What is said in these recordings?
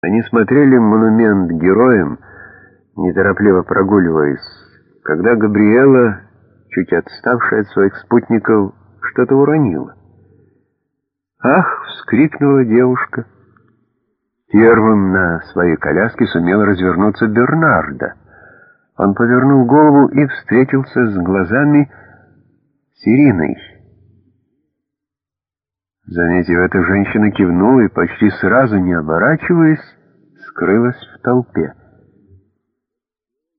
Они смотрели монумент героям, неторопливо прогуливаясь, когда Габриэла, чуть отставшая от своих спутников, что-то уронила. «Ах!» — вскрикнула девушка. Первым на своей коляске сумел развернуться Бернардо. Он повернул голову и встретился с глазами с. Заметив это, женщина кивнула и, почти сразу не оборачиваясь, скрылась в толпе.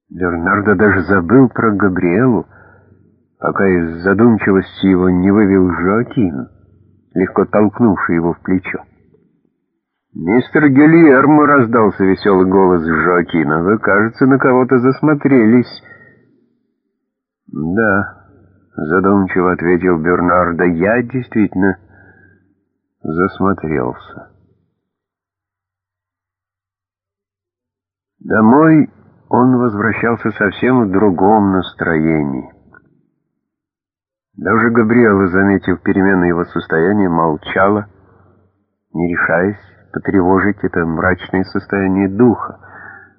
Бернардо даже забыл про Габриэлу, пока из задумчивости его не вывел Жоакин, легко толкнувший его в плечо. «Мистер Гильермо!» — раздался веселый голос Жоакина. «Вы, кажется, на кого-то засмотрелись». «Да», — задумчиво ответил Бернардо, — «я действительно...» засмотрелся. Домой он возвращался совсем в другом настроении. Даже Габриэла, заметив перемены его состояния, молчала, не решаясь потревожить это мрачное состояние духа.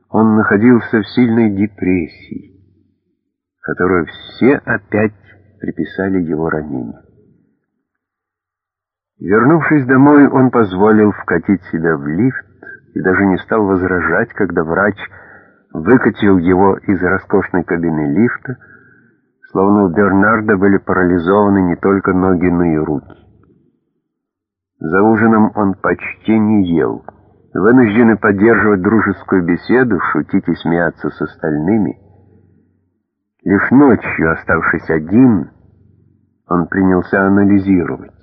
Он находился в сильной депрессии, которую все опять приписали его ранению. Вернувшись домой, он позволил вкатить себя в лифт и даже не стал возражать, когда врач выкатил его из роскошной кабины лифта, словно у Бернарда были парализованы не только ноги, но и руки. За ужином он почти не ел, вынужденный поддерживать дружескую беседу, шутить и смеяться с остальными. Лишь ночью, оставшись один, он принялся анализировать.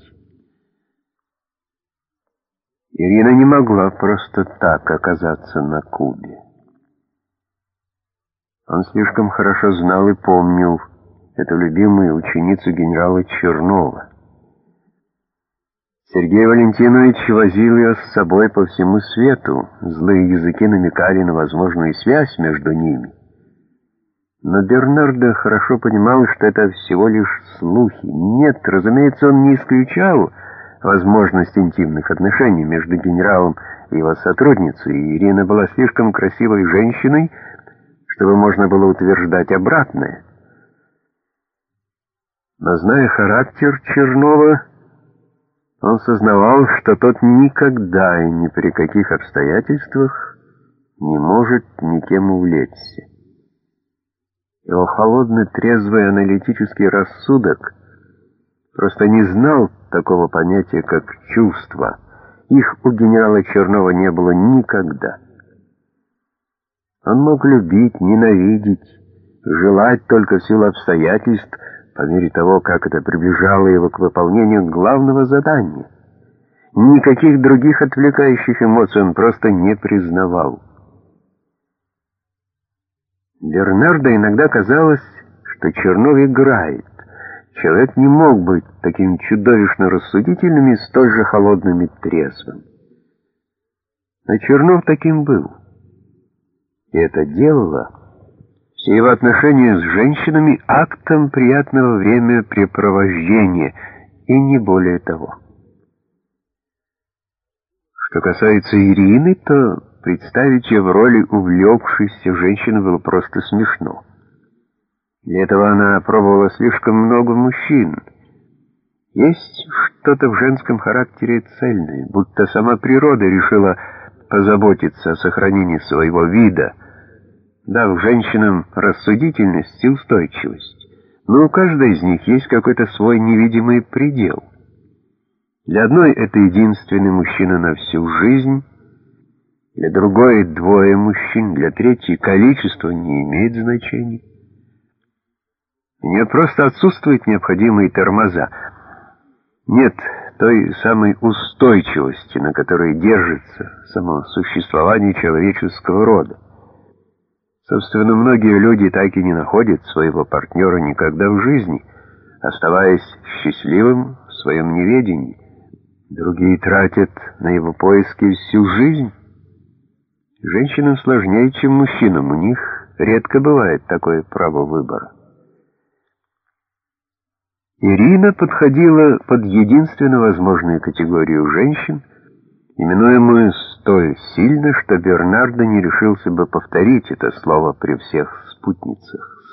Ирина не могла просто так оказаться на Кубе. Он слишком хорошо знал и помнил эту любимую ученицу генерала Чернова. Сергей Валентинович возил ее с собой по всему свету. Злые языки намекали на возможную связь между ними. Но Бернардо хорошо понимал, что это всего лишь слухи. Нет, разумеется, он не исключал возможность интимных отношений между генералом и его сотрудницей, и Ирина была слишком красивой женщиной, чтобы можно было утверждать обратное. Но зная характер Чернова, он сознавал, что тот никогда и ни при каких обстоятельствах не может никем увлечься. Его холодный, трезвый аналитический рассудок просто не знал такого понятия, как чувства. Их у генерала Чернова не было никогда. Он мог любить, ненавидеть, желать только в силу обстоятельств, по мере того, как это приближало его к выполнению главного задания. Никаких других отвлекающих эмоций он просто не признавал. Бернардо иногда казалось, что Чернов играет. Человек не мог быть таким чудовищно рассудительным и столь же холодным и трезвым. Но Чернов таким был. И это делало все его отношения с женщинами актом приятного времяпрепровождения, и не более того. Что касается Ирины, то представить ее в роли увлекшейся женщины было просто смешно. Для этого она пробовала слишком много мужчин. Есть что-то в женском характере цельное, будто сама природа решила позаботиться о сохранении своего вида, дав женщинам рассудительность и устойчивость. Но у каждой из них есть какой-то свой невидимый предел. Для одной это единственный мужчина на всю жизнь, для другой двое мужчин, для третьей количество не имеет значения. У нее просто отсутствуют необходимые тормоза. Нет той самой устойчивости, на которой держится само существование человеческого рода. Собственно, многие люди так и не находят своего партнера никогда в жизни, оставаясь счастливым в своем неведении. Другие тратят на его поиски всю жизнь. Женщинам сложнее, чем мужчинам, у них редко бывает такое право выбора. Ирина подходила под единственно возможную категорию женщин, именуемую столь сильно, что Бернардо не решился бы повторить это слово при всех спутницах.